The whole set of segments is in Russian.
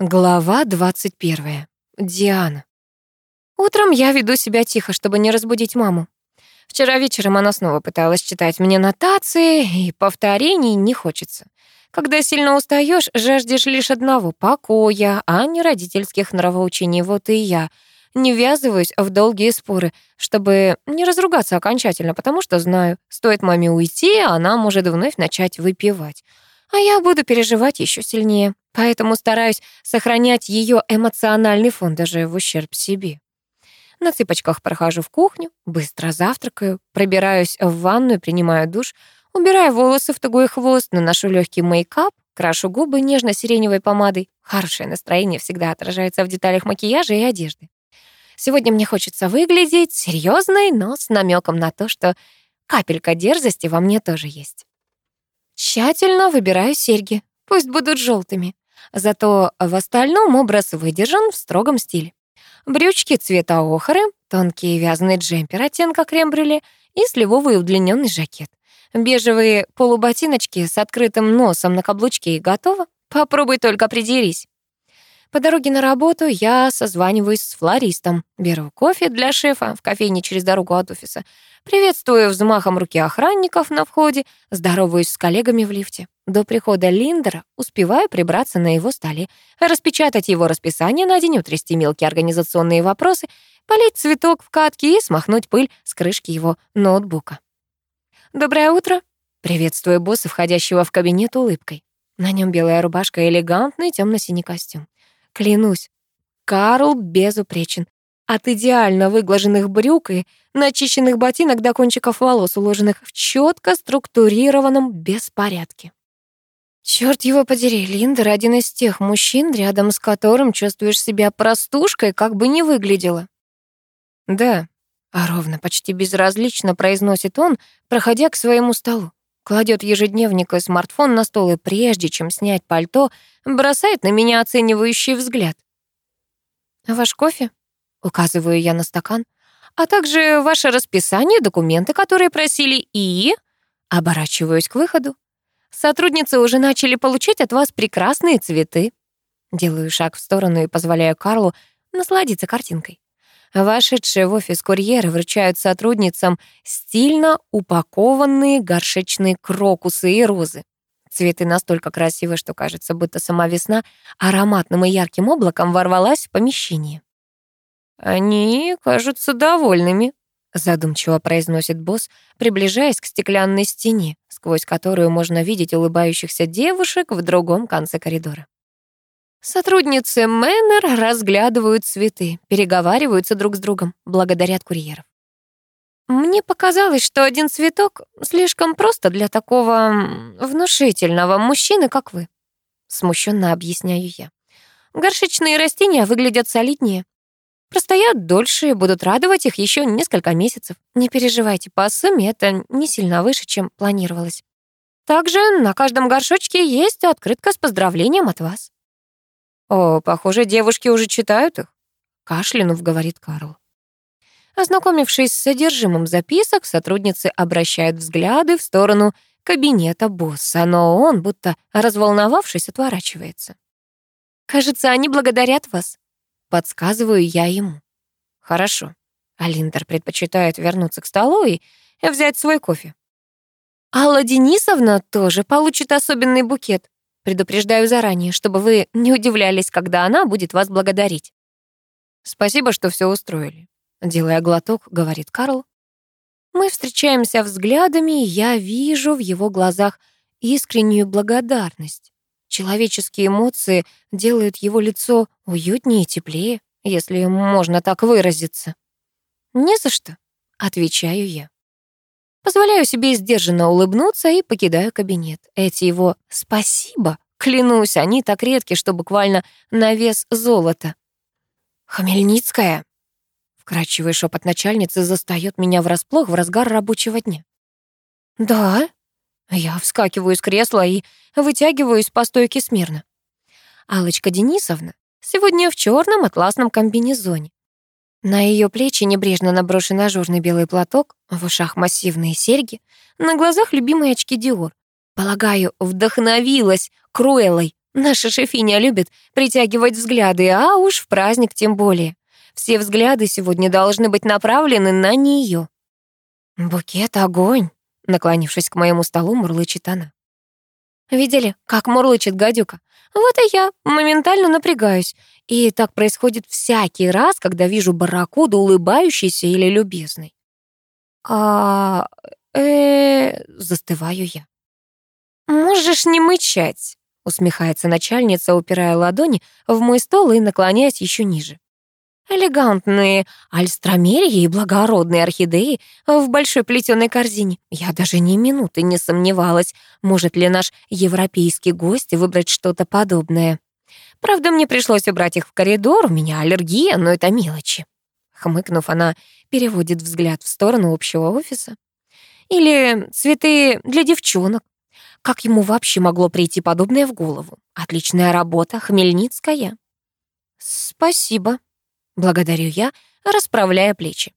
Глава 21. Диана. Утром я веду себя тихо, чтобы не разбудить маму. Вчера вечером она снова пыталась читать мне нотации, и повторений не хочется. Когда сильно устаешь, жаждешь лишь одного — покоя, а не родительских нравоучений. Вот и я не ввязываюсь в долгие споры, чтобы не разругаться окончательно, потому что знаю, стоит маме уйти, она может вновь начать выпивать. А я буду переживать еще сильнее поэтому стараюсь сохранять ее эмоциональный фон даже в ущерб себе. На цыпочках прохожу в кухню, быстро завтракаю, пробираюсь в ванную, принимаю душ, убираю волосы в тугой хвост, наношу легкий мейкап, крашу губы нежно-сиреневой помадой. Хорошее настроение всегда отражается в деталях макияжа и одежды. Сегодня мне хочется выглядеть серьезной, но с намеком на то, что капелька дерзости во мне тоже есть. Тщательно выбираю серьги, пусть будут желтыми. Зато в остальном образ выдержан в строгом стиле. Брючки цвета охры, тонкий вязаный джемпер оттенка крем-брюле и сливовый удлиненный жакет. Бежевые полуботиночки с открытым носом на каблучке и готово. Попробуй только придерись. По дороге на работу я созваниваюсь с флористом, беру кофе для шефа в кофейне через дорогу от офиса, приветствую взмахом руки охранников на входе, здороваюсь с коллегами в лифте. До прихода Линдера успеваю прибраться на его столе, распечатать его расписание на день, утрясти мелкие организационные вопросы, полить цветок в катке и смахнуть пыль с крышки его ноутбука. «Доброе утро!» — приветствую босса, входящего в кабинет улыбкой. На нем белая рубашка и элегантный темно синий костюм. Клянусь, Карл безупречен. От идеально выглаженных брюк и начищенных ботинок до кончиков волос, уложенных в четко структурированном беспорядке. Черт его подери, Линдер один из тех мужчин, рядом с которым чувствуешь себя простушкой, как бы ни выглядела. Да, а ровно, почти безразлично произносит он, проходя к своему столу. Кладет ежедневник и смартфон на стол и прежде чем снять пальто, бросает на меня оценивающий взгляд. «Ваш кофе?» — указываю я на стакан. «А также ваше расписание, документы, которые просили, и...» Оборачиваюсь к выходу. «Сотрудницы уже начали получать от вас прекрасные цветы». Делаю шаг в сторону и позволяю Карлу насладиться картинкой. Вошедшие в офис курьеры вручают сотрудницам стильно упакованные горшечные крокусы и розы. Цветы настолько красивы, что кажется, будто сама весна ароматным и ярким облаком ворвалась в помещение. «Они кажутся довольными», — задумчиво произносит босс, приближаясь к стеклянной стене, сквозь которую можно видеть улыбающихся девушек в другом конце коридора. Сотрудницы Мэннер разглядывают цветы, переговариваются друг с другом, благодарят курьеров. Мне показалось, что один цветок слишком просто для такого внушительного мужчины, как вы. Смущенно объясняю я. Горшечные растения выглядят солиднее. Простоят дольше и будут радовать их еще несколько месяцев. Не переживайте, по сумме это не сильно выше, чем планировалось. Также на каждом горшочке есть открытка с поздравлением от вас. «О, похоже, девушки уже читают их», — кашлянув, говорит Карл. Ознакомившись с содержимым записок, сотрудницы обращают взгляды в сторону кабинета босса, но он, будто разволновавшись, отворачивается. «Кажется, они благодарят вас», — подсказываю я ему. «Хорошо». Алиндер предпочитает вернуться к столу и взять свой кофе. «Алла Денисовна тоже получит особенный букет. Предупреждаю заранее, чтобы вы не удивлялись, когда она будет вас благодарить. Спасибо, что все устроили. Делая глоток, говорит Карл. Мы встречаемся взглядами, и я вижу в его глазах искреннюю благодарность. Человеческие эмоции делают его лицо уютнее и теплее, если можно так выразиться. «Не за что», — отвечаю я. Позволяю себе сдержанно улыбнуться и покидаю кабинет. Эти его «спасибо», клянусь, они так редки, что буквально на вес золота. «Хмельницкая!» Вкрадчивый шепот начальницы застаёт меня врасплох в разгар рабочего дня. «Да?» Я вскакиваю из кресла и вытягиваюсь по стойке смирно. Алочка Денисовна сегодня в черном атласном комбинезоне. На ее плечи небрежно наброшен ажурный белый платок, в ушах массивные серьги, на глазах любимые очки Диор. Полагаю, вдохновилась Круэллой Наша шефиня любит притягивать взгляды, а уж в праздник тем более. Все взгляды сегодня должны быть направлены на нее. «Букет — огонь», — наклонившись к моему столу, мурлычет она. Видели, как мурлычет гадюка? Вот и я моментально напрягаюсь. И так происходит всякий раз, когда вижу барракуду, улыбающейся или любезной. А... э застываю я. «Можешь не мычать», — усмехается начальница, упирая ладони в мой стол и наклоняясь еще ниже. Элегантные альстромерии и благородные орхидеи в большой плетеной корзине. Я даже ни минуты не сомневалась, может ли наш европейский гость выбрать что-то подобное. Правда, мне пришлось убрать их в коридор, у меня аллергия, но это мелочи. Хмыкнув, она переводит взгляд в сторону общего офиса. Или цветы для девчонок. Как ему вообще могло прийти подобное в голову? Отличная работа, Хмельницкая. Спасибо, Благодарю я, расправляя плечи.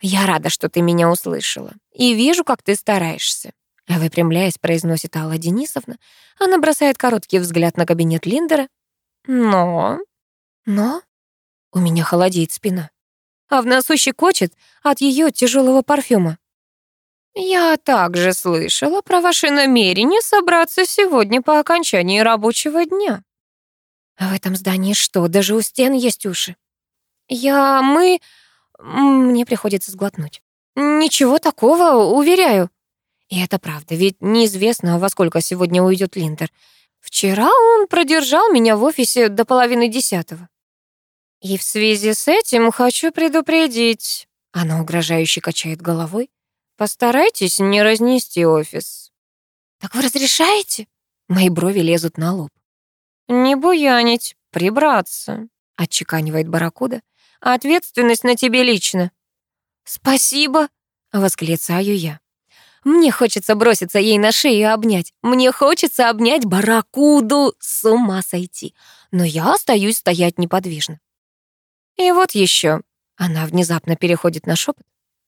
«Я рада, что ты меня услышала. И вижу, как ты стараешься». Выпрямляясь, произносит Алла Денисовна. Она бросает короткий взгляд на кабинет Линдера. «Но...» «Но...» У меня холодеет спина. А в носу щекочет от ее тяжелого парфюма. «Я также слышала про ваши намерения собраться сегодня по окончании рабочего дня». В этом здании что, даже у стен есть уши? «Я... мы...» Мне приходится сглотнуть. «Ничего такого, уверяю». И это правда, ведь неизвестно, во сколько сегодня уйдет Линдер. Вчера он продержал меня в офисе до половины десятого. И в связи с этим хочу предупредить. Она угрожающе качает головой. Постарайтесь не разнести офис. Так вы разрешаете? Мои брови лезут на лоб. Не буянить, прибраться, отчеканивает Баракуда. Ответственность на тебе лично». «Спасибо», — восклицаю я. Мне хочется броситься ей на шею и обнять. Мне хочется обнять барракуду, с ума сойти. Но я остаюсь стоять неподвижно. И вот еще. Она внезапно переходит на шепот.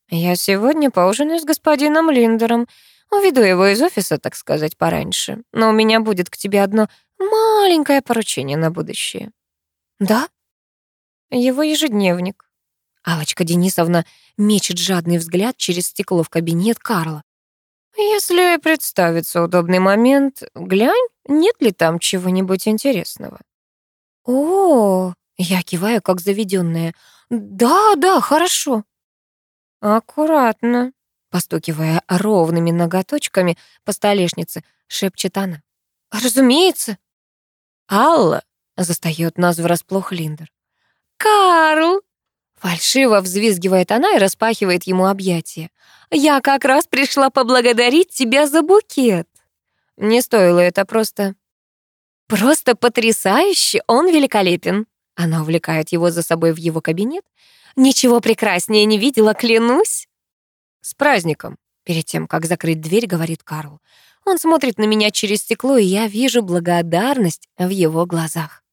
Я сегодня поужинаю с господином Линдером. Уведу его из офиса, так сказать, пораньше. Но у меня будет к тебе одно маленькое поручение на будущее. Да? Его ежедневник. Алочка Денисовна мечет жадный взгляд через стекло в кабинет Карла. Если представится удобный момент, глянь, нет ли там чего-нибудь интересного. О, я киваю, как заведенная. Да, да, хорошо. Аккуратно, постукивая ровными ноготочками по столешнице, шепчет она. Разумеется. Алла застаёт нас врасплох Линдер. «Карл!» Фальшиво взвизгивает она и распахивает ему объятия. «Я как раз пришла поблагодарить тебя за букет». Не стоило это просто... «Просто потрясающе, он великолепен». Она увлекает его за собой в его кабинет. «Ничего прекраснее не видела, клянусь». «С праздником!» Перед тем, как закрыть дверь, говорит Карл. Он смотрит на меня через стекло, и я вижу благодарность в его глазах.